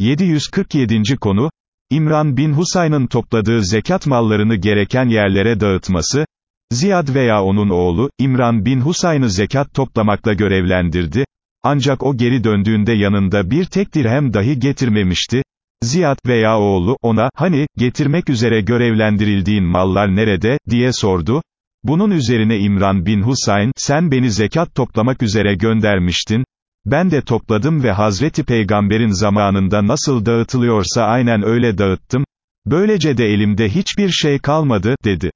747. konu, İmran bin Husayn'ın topladığı zekat mallarını gereken yerlere dağıtması, Ziyad veya onun oğlu, İmran bin Husayn'ı zekat toplamakla görevlendirdi, ancak o geri döndüğünde yanında bir tek dirhem dahi getirmemişti, Ziyad veya oğlu, ona, hani, getirmek üzere görevlendirildiğin mallar nerede, diye sordu, bunun üzerine İmran bin Husayn, sen beni zekat toplamak üzere göndermiştin, ben de topladım ve Hazreti Peygamber'in zamanında nasıl dağıtılıyorsa aynen öyle dağıttım, böylece de elimde hiçbir şey kalmadı, dedi.